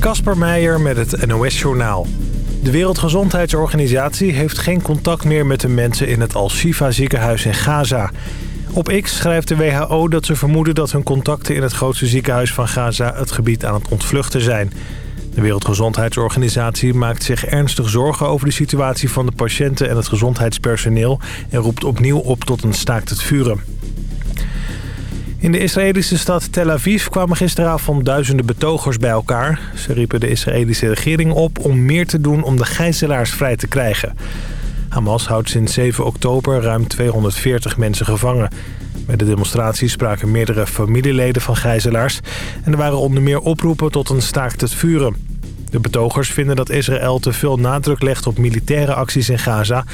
Kasper Meijer met het NOS-journaal. De Wereldgezondheidsorganisatie heeft geen contact meer met de mensen in het Al-Shifa ziekenhuis in Gaza. Op X schrijft de WHO dat ze vermoeden dat hun contacten in het grootste ziekenhuis van Gaza het gebied aan het ontvluchten zijn. De Wereldgezondheidsorganisatie maakt zich ernstig zorgen over de situatie van de patiënten en het gezondheidspersoneel... en roept opnieuw op tot een staakt het vuren. In de Israëlische stad Tel Aviv kwamen gisteravond duizenden betogers bij elkaar. Ze riepen de Israëlische regering op om meer te doen om de gijzelaars vrij te krijgen. Hamas houdt sinds 7 oktober ruim 240 mensen gevangen. Bij de demonstratie spraken meerdere familieleden van gijzelaars... en er waren onder meer oproepen tot een staakt het vuren. De betogers vinden dat Israël te veel nadruk legt op militaire acties in Gaza...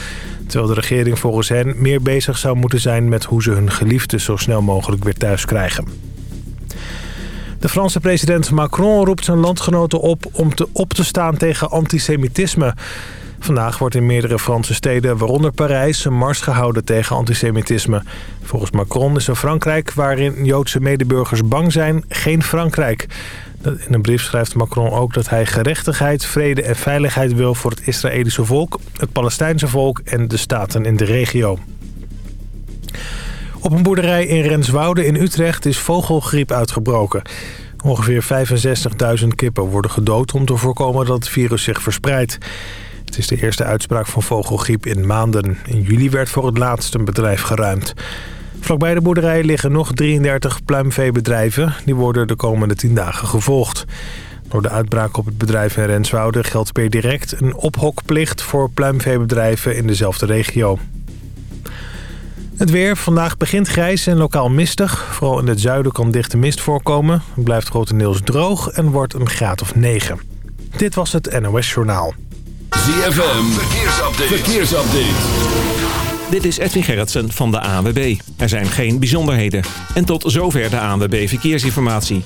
terwijl de regering volgens hen meer bezig zou moeten zijn... met hoe ze hun geliefden zo snel mogelijk weer thuis krijgen. De Franse president Macron roept zijn landgenoten op om te op te staan tegen antisemitisme. Vandaag wordt in meerdere Franse steden, waaronder Parijs, een mars gehouden tegen antisemitisme. Volgens Macron is een Frankrijk waarin Joodse medeburgers bang zijn geen Frankrijk. In een brief schrijft Macron ook dat hij gerechtigheid, vrede en veiligheid wil voor het Israëlische volk, het Palestijnse volk en de staten in de regio. Op een boerderij in Renswoude in Utrecht is vogelgriep uitgebroken. Ongeveer 65.000 kippen worden gedood om te voorkomen dat het virus zich verspreidt. Het is de eerste uitspraak van vogelgriep in maanden. In juli werd voor het laatst een bedrijf geruimd. Vlakbij de boerderij liggen nog 33 pluimveebedrijven. Die worden de komende 10 dagen gevolgd. Door de uitbraak op het bedrijf in Renswoude geldt per direct een ophokplicht voor pluimveebedrijven in dezelfde regio. Het weer. Vandaag begint grijs en lokaal mistig. Vooral in het zuiden kan dichte mist voorkomen. Het blijft grotendeels droog en wordt een graad of 9. Dit was het NOS Journaal. ZFM. Verkeersupdate. Verkeersupdate. Dit is Edwin Gerritsen van de ANWB. Er zijn geen bijzonderheden. En tot zover de ANWB Verkeersinformatie.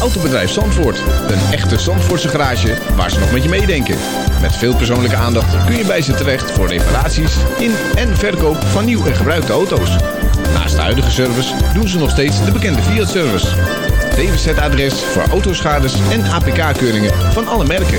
Autobedrijf Zandvoort. Een echte Zandvoortse garage waar ze nog met je meedenken. Met veel persoonlijke aandacht kun je bij ze terecht voor reparaties in en verkoop van nieuw en gebruikte auto's. Naast de huidige service doen ze nog steeds de bekende Fiat-service. DWZ-adres voor autoschades en APK-keuringen van alle merken.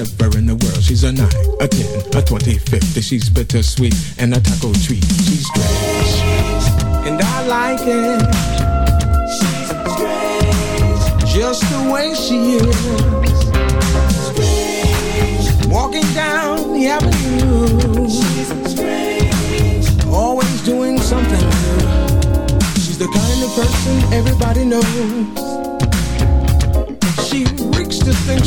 Wherever in the world. She's a 9, a 10, a 20, 50. She's bittersweet and a taco treat. She's strange, and I like it. She's strange, just the way she is. Strange. Walking down the avenue. She's strange. Always doing something new. She's the kind of person everybody knows.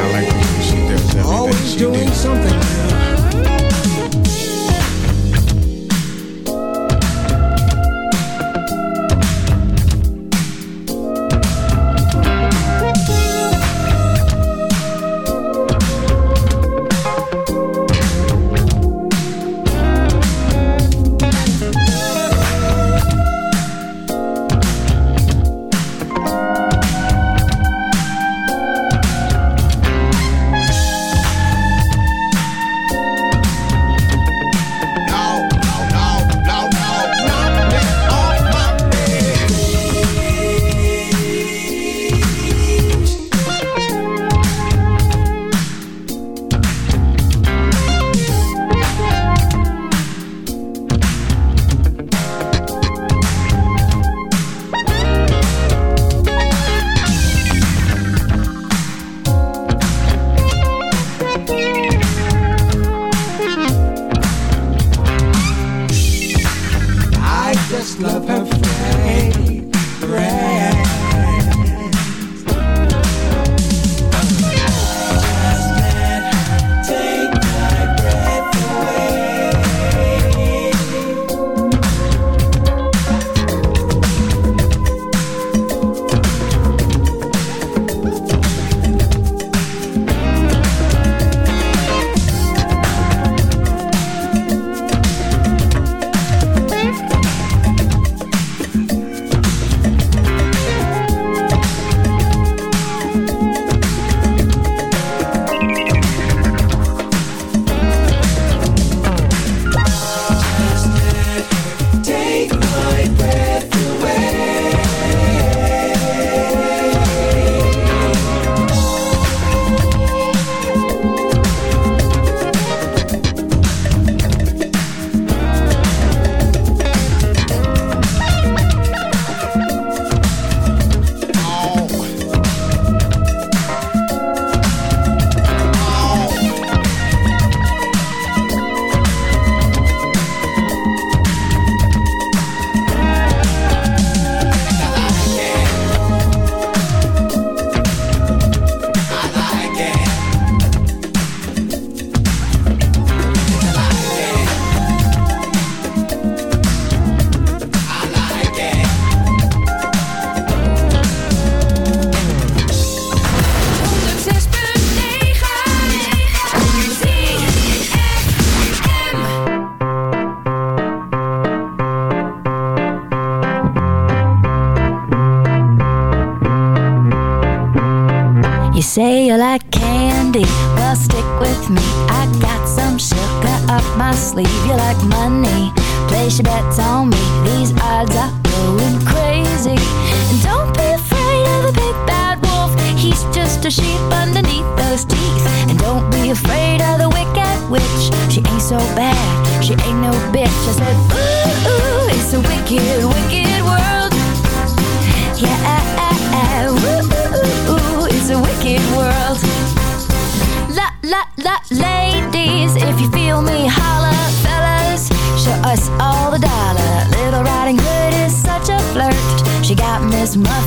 I like the way she does everything Always she doing did. something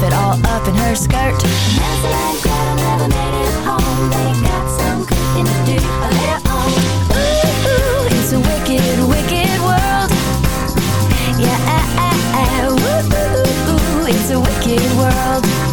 Muffet all up in her skirt. Hansel and Gretel never made it home. They got some cooking to do later on. Ooh, ooh, it's a wicked, wicked world. Yeah, eh, eh, eh. ooh, ooh, ooh, it's a wicked world.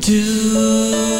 do.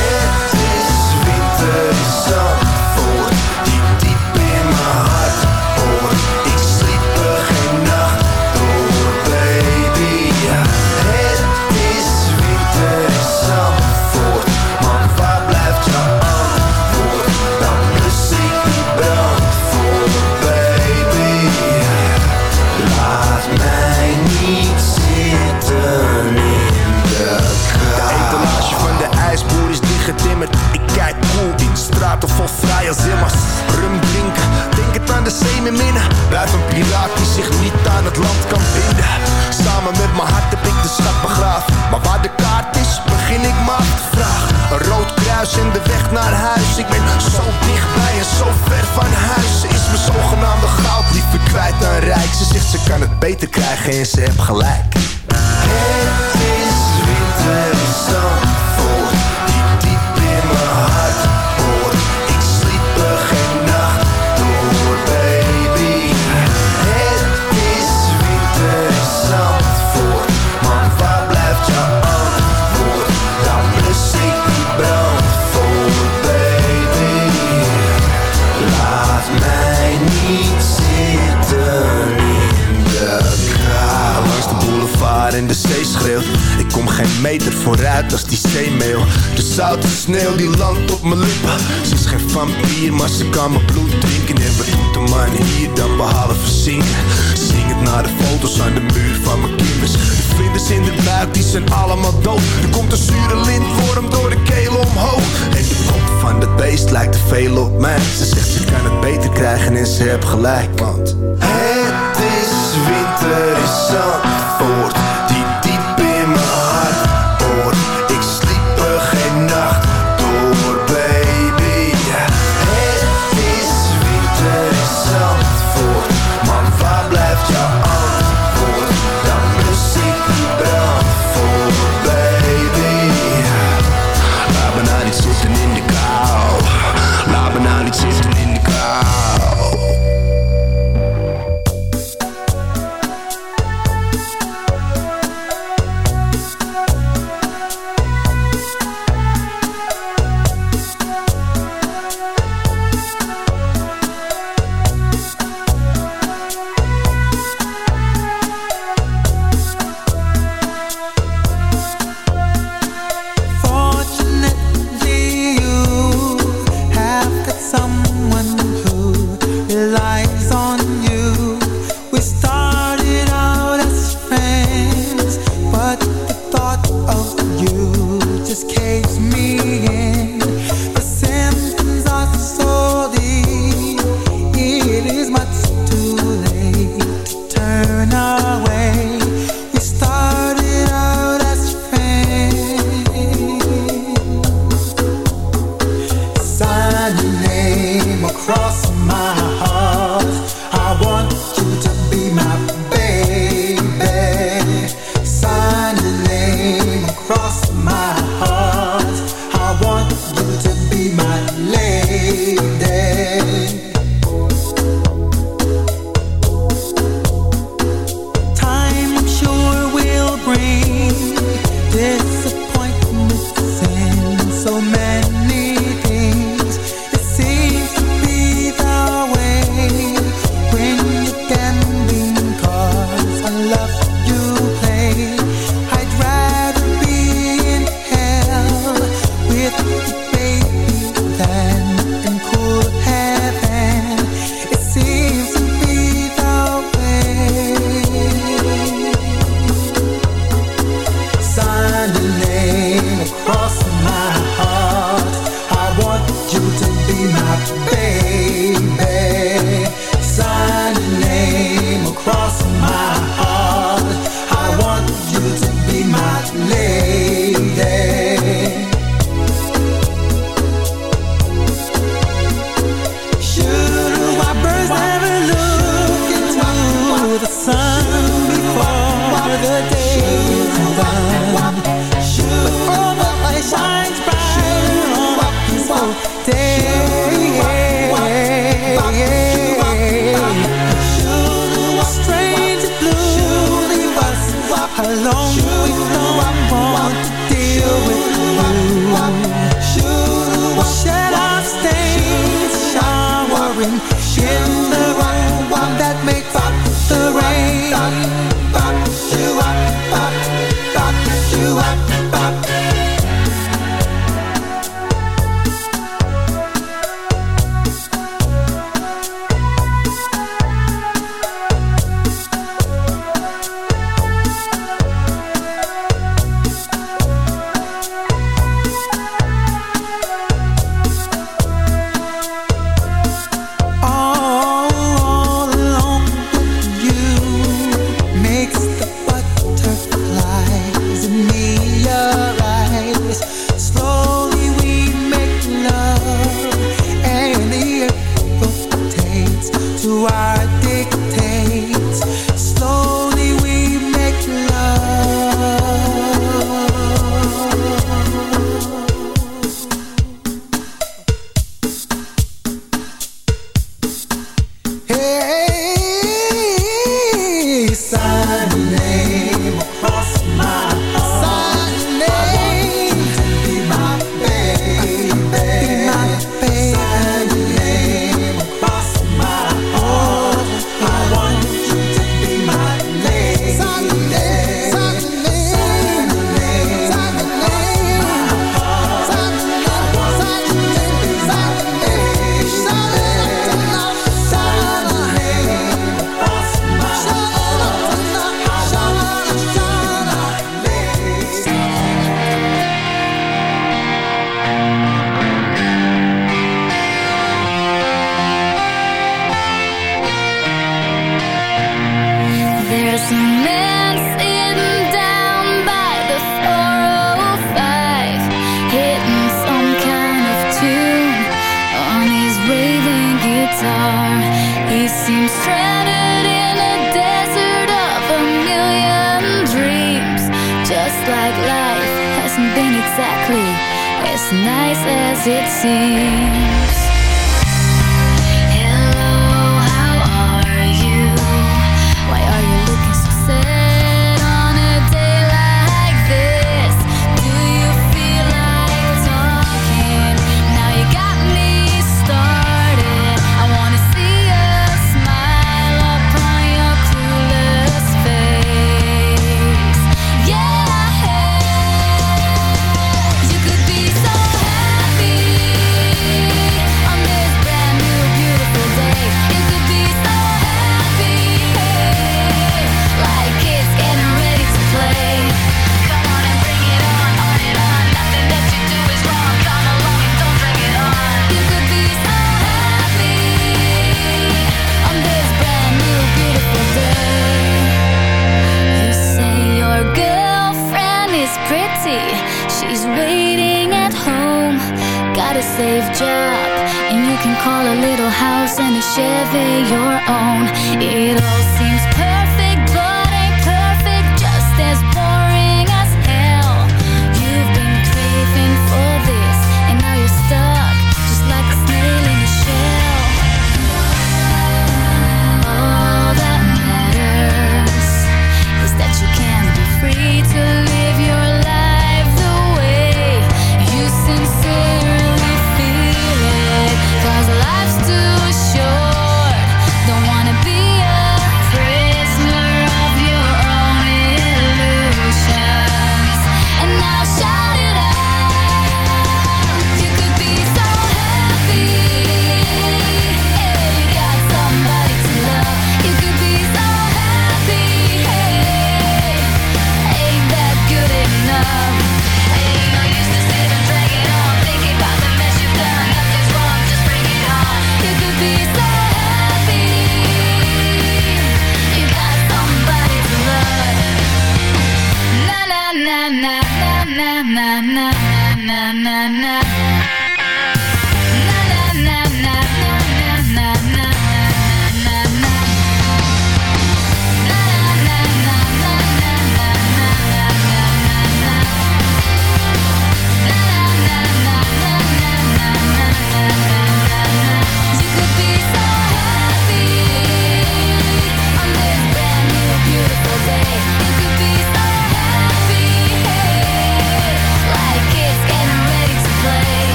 Ze zegt ze kan het beter krijgen en ze heb gelijk. Want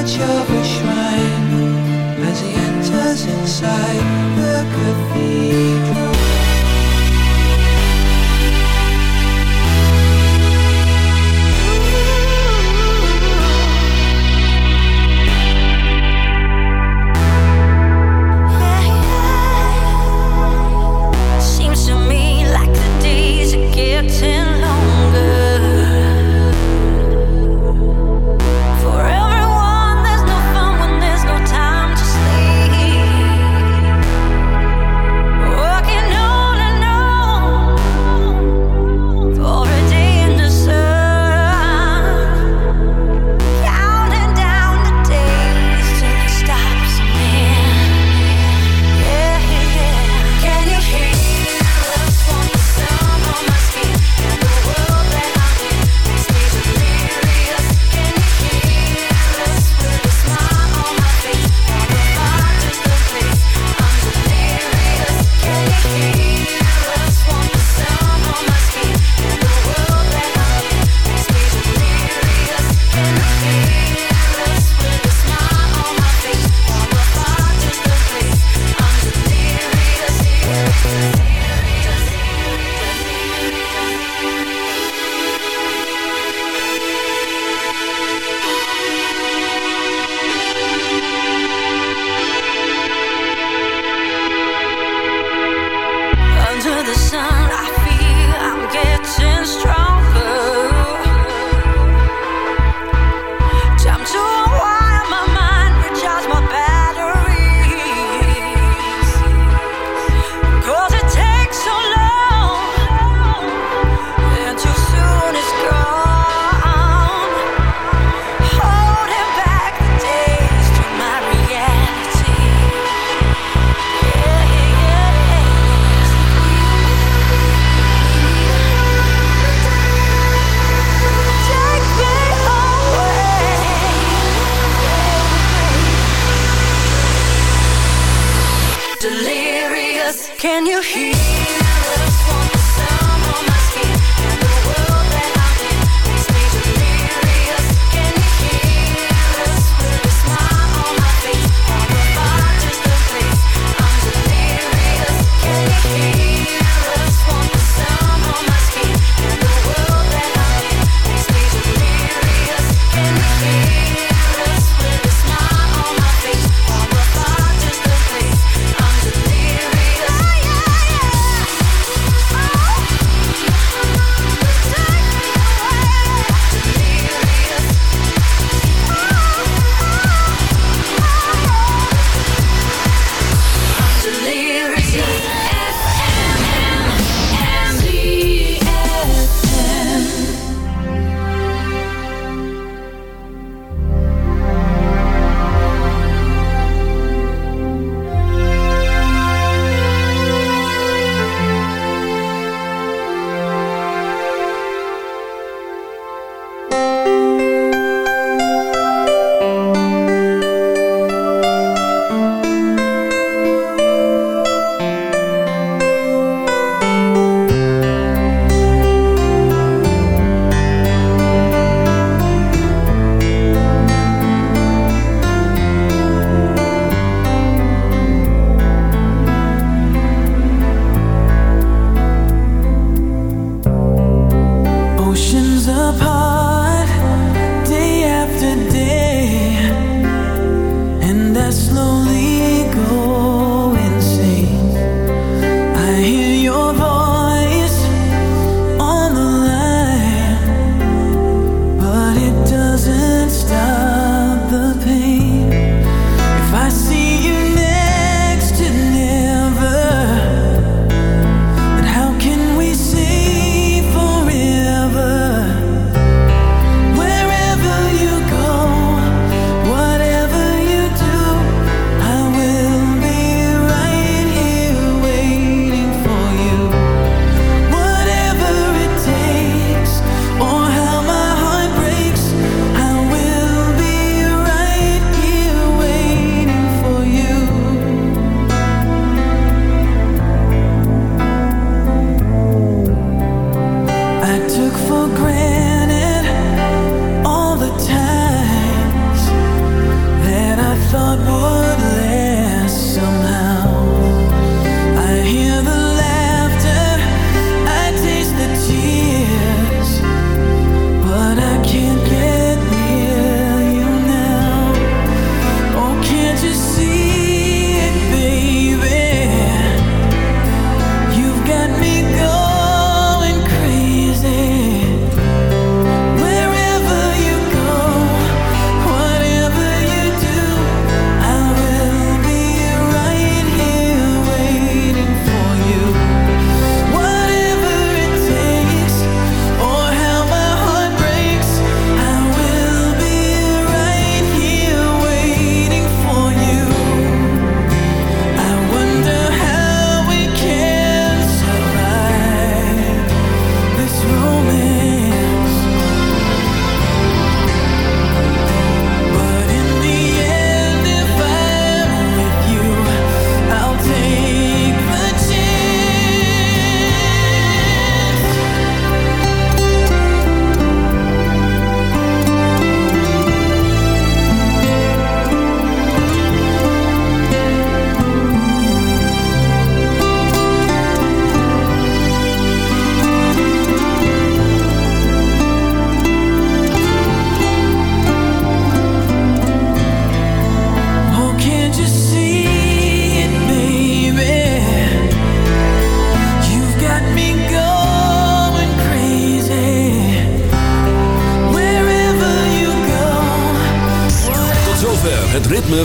edge of a shrine as he enters inside the cathedral.